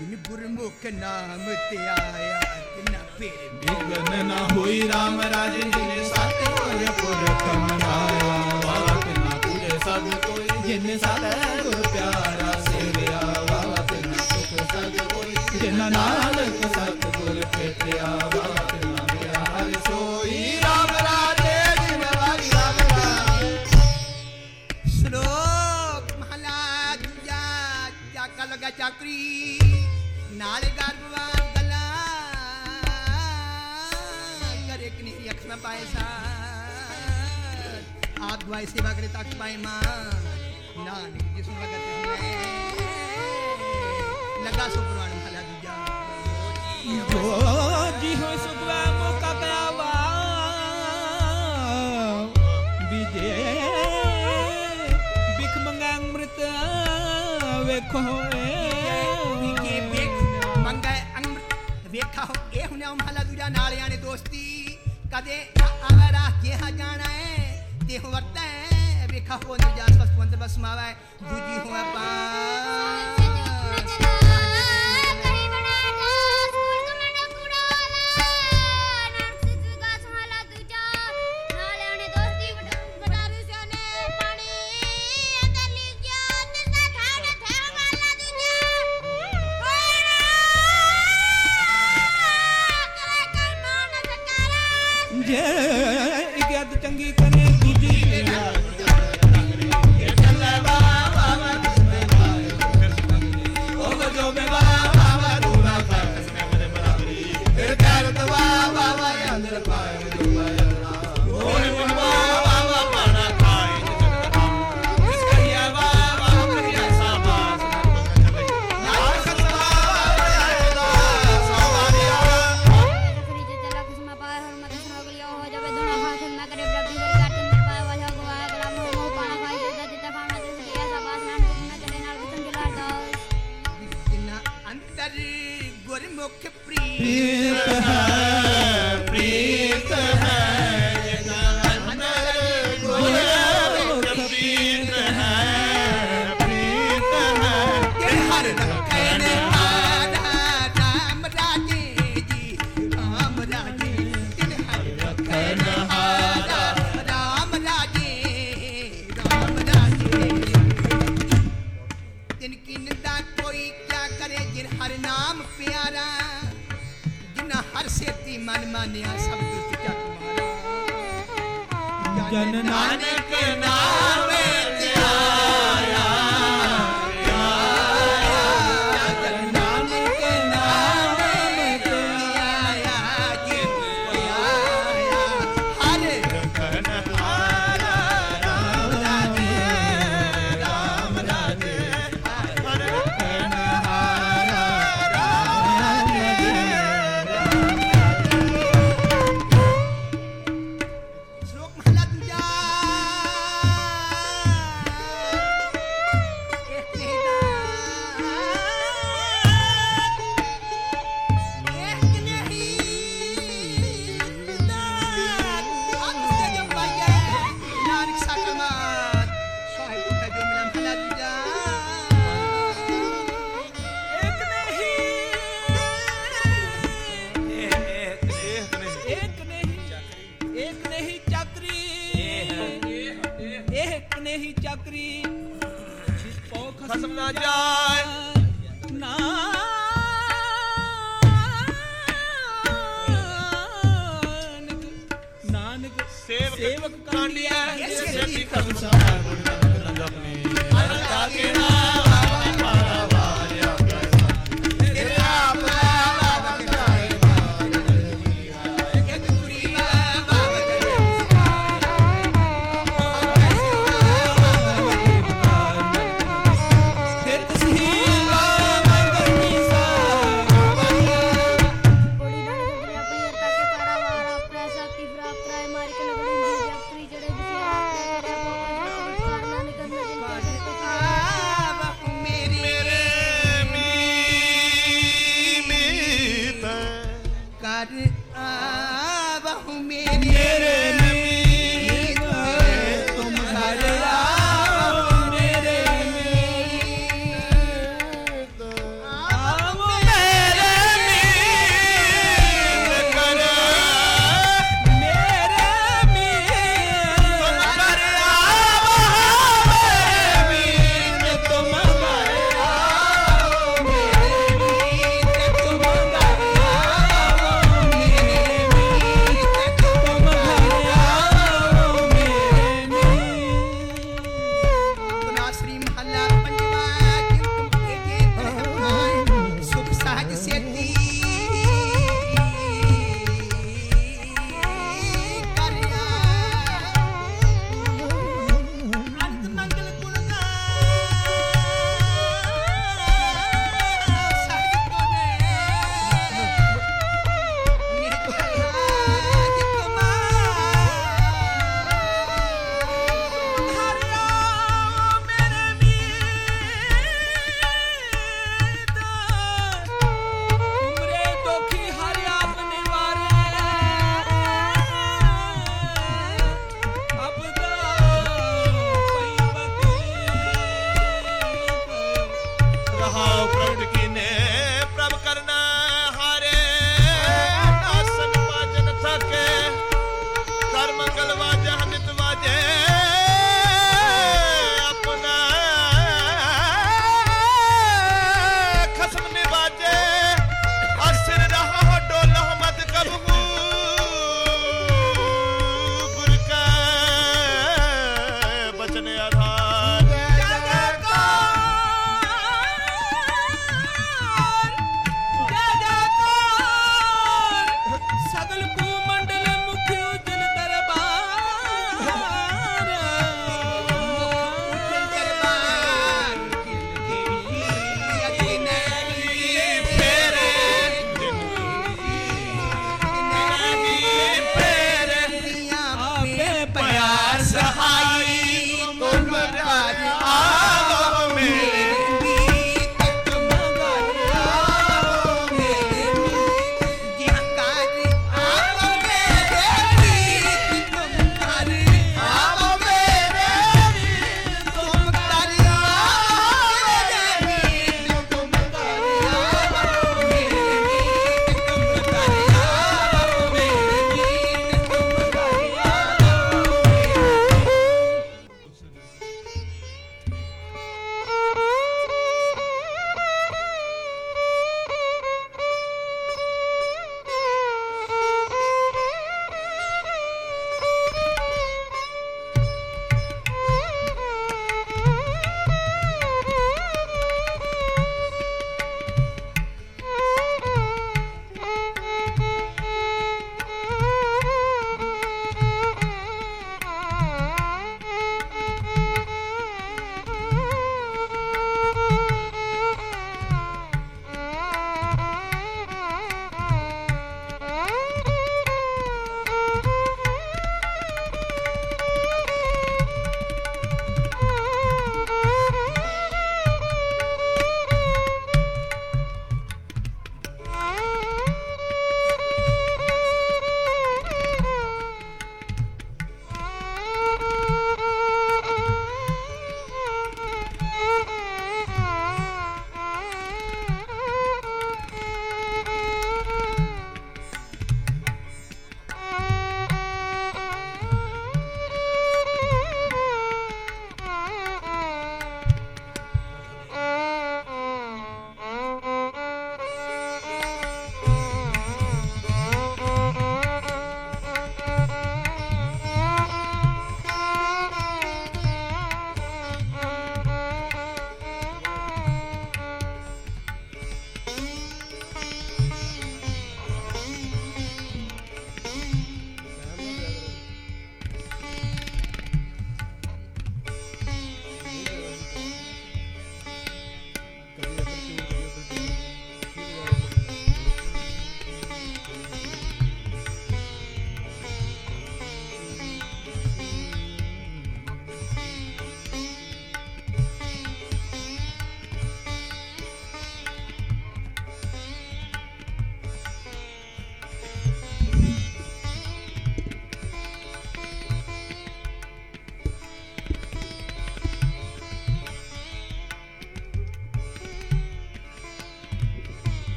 दिन गुरमुख नाम त्याया तिना न होई राम राज साथ होय पुर सब कोई साथ गुर प्यारा सुख सब कोई जिन नानक सत गुर पेटिया मेरा हर सोई राम राज श्लोक चाकरी। ਨਾਲ ਗਰਵਾ ਗਲਾ ਕਰ ਇੱਕ ਨਹੀਂ ਅਖ ਨਾ ਪਾਏ ਸਾ ਆਪ ਦੁਆਈ सेवा करे तक पाए माँ। नानक जिस भगत लगा सो पुराण भला दूजा जो जी हो सुदवा मौका कयावा विजय बिख मंगा अमृत वे खोए ਵੇਖਾ ਹੋ ਇਹ ਹੁਣੇ ਮਹਲਾ ਦੂਜਾ ਨਾਲਿਆਂ ਨੇ ਦੋਸਤੀ ਕਦੇ ਆਵਰਾ ਕਿਹਾ ਜਾਣਾ ਹੈ ਤੇ ਹੋ ਵਰਤਾ ਹੈ ਵੇਖਾ ਹੋ ਨਿਰਜਾਸ ਬਸ ਪੰਦਰ ਬਸ ਮਾਵਾ ਹੈ ਦੂਜੀ ਹੋ ਆਪਾਂ ਸੇਤੀ ਮਨ ਮਾਨਿਆ ਸਭ ਦੁਸ਼ਟ ਚੱਕ ਮਾਰਾ ਜਨ ਨਾਨਕ ਨਾਮ ਖਸਮ ਨਾ ਜਾਏ। ਨਾ। ਨਾਨਕ ਸੇਵਕ ਕਾਂਡੀਆ ਸੇਵੀ ਖਸਮ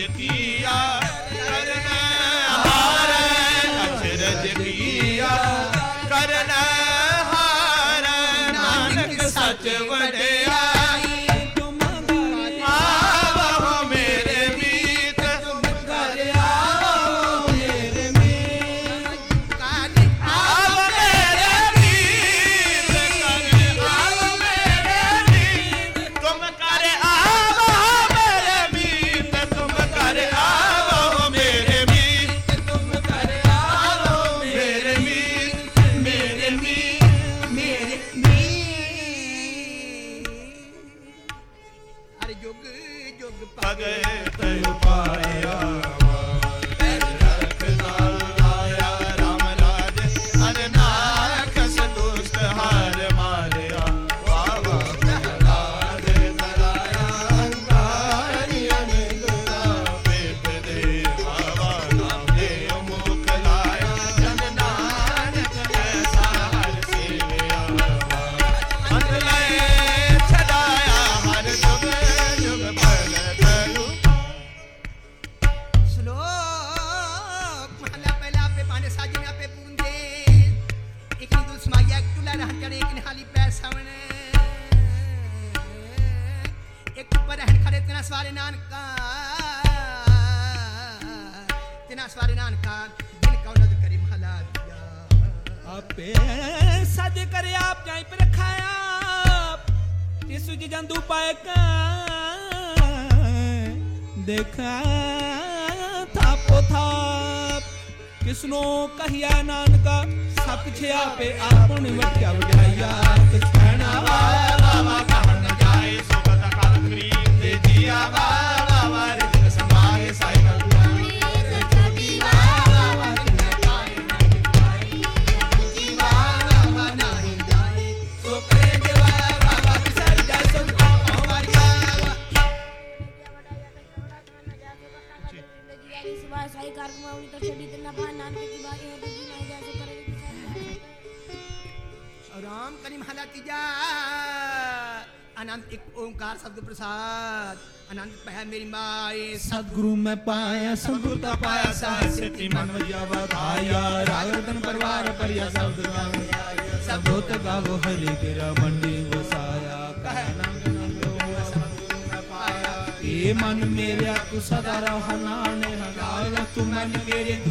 Yeah. ਤੇਨਾ ਸਵਾਰੇ ਨਾਨਕਾ ਤੇਨਾ ਸਵਾਰੇ ਨਾਨਕਾ ਦਿਨ ਕੌਨਦ ਕਰੀ ਮਹਲਾ ਦਿਆ ਆਪੇ ਸਜ ਕਰ ਆਪ ਜਾਈ ਪਰ ਰਖਾਇਆ ਤਿਸੁ ਜੀ ਜੰਦੂ ਪਾਏ ਕਾ ਦੇਖਾ ਥਾਪੋ ਥਾਪ, ਕਿਸਨੋ ਕਹਿਆ ਨਾਨਕਾ ਸਭ ਕੁਛ ਆਪੇ ਆਪਣ ਵਟਿਆ ਵਡਾਈਆ ओम कलिमहला तीजा। अनंत एक ओंकार शब्द प्रसाद। अनंत पह मेरी माए। सदगुरु में पाया सदगुरुता पाया सासिति मन वधाया राग रतन परवार परिया सब सबोत गावो हरि तेरा मंडी वसाया ये मन मेरे, तू सदा रहना ने गाल तू मन मेरे, तू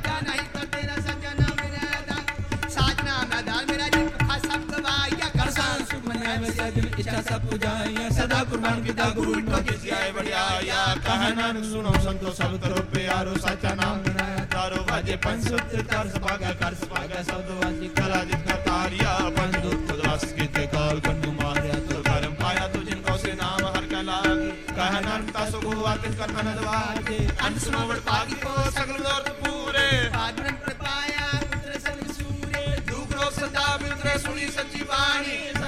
ਮੈਂ ਸਜਨ ਇੱਛਾ ਸਭ ਪੁਜਾਈਆਂ ਸਦਾ ਕੁਰਬਾਨ ਕੀਤਾ ਗੁਰੂ ਗੁਰੂ ਵਿਟੋ ਜਿਸ ਆਏ ਵਡਿਆਇਆ ਕਹ ਨਾਨਕ ਸੁਣੋ ਸੰਤੋ ਸਭ ਕਰੋ ਪਿਆਰੋ ਸਾਚਾ ਨਾਮ ਬਣਾਇਆ ਤਾਰੋ ਵਾਜੇ ਪੰਜ ਸੁਤ ਤਰ ਸਭਾਗਾ ਕਰ ਸਭਾਗਾ ਸ਼ਬਦ ਵਾਜੀ ਕਲਾ ਜਿਤ ਕਰਤਾਰਿਆ ਪੰਜ ਦੁਖ ਉਦਾਸ ਕੀਤੇ ਕਾਲ ਕੰਡੂ ਮਾਰਿਆ ਤੁਰ ਕਰਮ ਪਾਇਆ ਤੁ ਜਿਨ ਕੋ ਸੇ ਨਾਮ ਹਰ ਕੈ ਲਾਗੀ। ਕਹ ਨਾਨਕ ਤਾ ਸੁਖ ਆਤਿ ਕਰ ਮਨ ਦਵਾਜੇ। ਅੰਤ ਸਮੋ ਵਡ ਪਾਗੀ ਕੋ ਸਗਲ ਦੋਰਤ ਪੂਰੇ। ਆਦਰਨ ਪ੍ਰਪਾਇਆ ਪੁੱਤਰ ਸੰਗ ਸੂਰੇ। ਦੁਖ ਰੋਗ ਸਦਾ ਮਿਲਤਰੇ ਸੁਣੀ ਸੱਚੀ ਬਾਣੀ।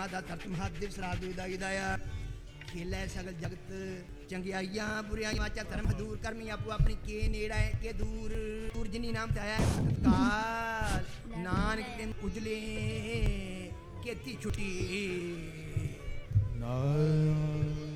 ਪਾਣੀ ਪਿਤਾ ਮਾਤਾ ਤਰਤ ਮਹਾਦੇਵ ਦੁਇਦਾ ਗਿਦਾਇਆ ਖੇਲੇ ਸਗਲ ਜਗਤ ਚੰਗਿਆਈਆਂ, ਬੁਰੀਆਈਆਂ, ਵਾਚਾ, ਧਰਮ ਦੂਰ ਕਰਮੀ ਆਪੋ ਆਪਣੀ ਕੇ ਨੇੜਾ ਹੈ, ਕੇ ਦੂਰ। ਦੂਰ ਜਿਨੀ ਨਾਮ ਤੇ ਆਇਆ ਕਾਲ ਨਾਨਕ ਕੇ ਉਜਲੇ ਕੇਤੀ ਛੁਟੀ। ਨਾਰਾਇਣ